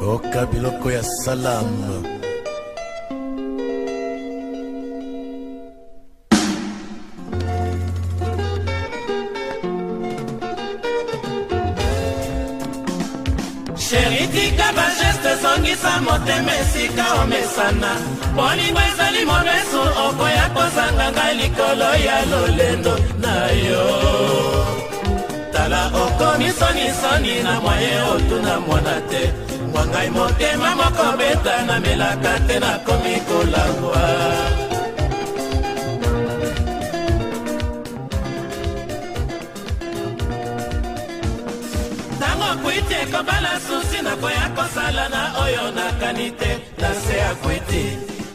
oka biloko ya salamu sheritika bageste ezongisa motema esika omesana bolingo ezali mobesu okoya kozanga ngai likolo ya lolendo na yo okomisonisoni na mwaye otuna mwana te mwangai motema moko beta namelaka te nakomi kolangwa ntango kwiti ekobala susi nakoya kosala na oyo nakani te na se ya kwiti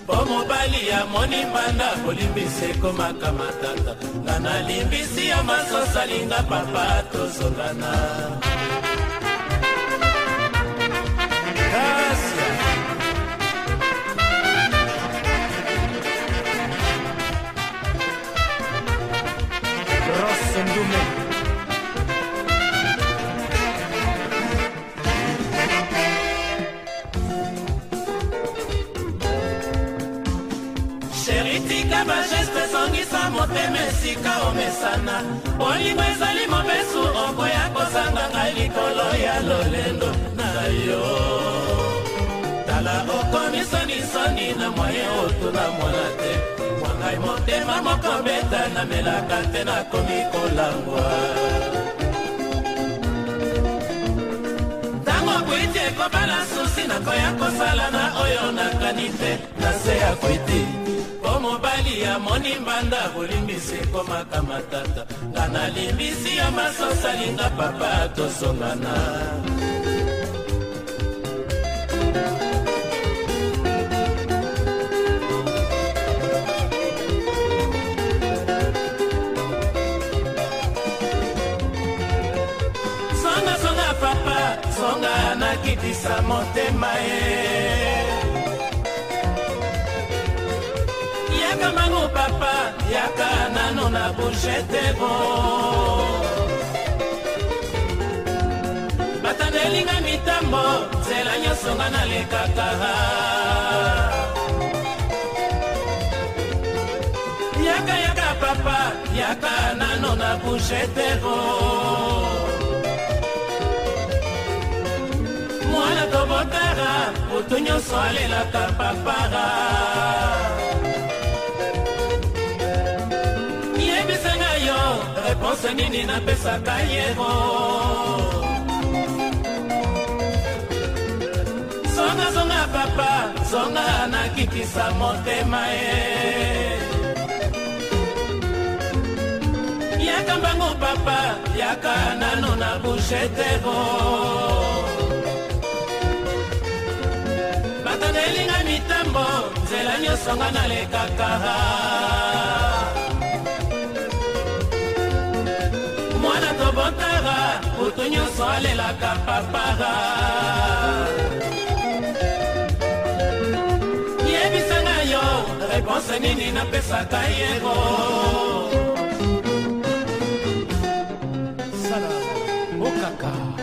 mpo mobali ya moni mbanda kolimbisa ekomaka matata nga nalimbisi yo masosalinga papa tozongana Rosendume mopema esika omesana bolingo ezali mobesu okoya kosanga ngai likolo ya lolendo na yo tala okomisonisoni na moye otuna mwana te mwangai motema moko beta namelaka te nakomi kolangwa kwiti ekobala susi nakoya kosala na oyo nakani te na se ya kwiti yo mobali ya monimbanda kolimbisi ekomaka matata nga nalimbisi yo masosalinga papa tosongana songa songa papa songa nakitisa motema ye yaka nano na boshete bo batanelinga mitambo nzela nyonso nga nalekaka yaka yaka papa yaka nano na boshete bo mwana tobotara moto nyonso alelaka papara reponse nini napesaka yebo zonga zonga papa zonga nakitisa motema ye yaka mbango papa yaka nano na bushetebo batangelinga mitambo nzela nyonso nga nalekaka moto nyonso alelaka papara yebisanga yo reponse nini napesaka yego sala okaka oh,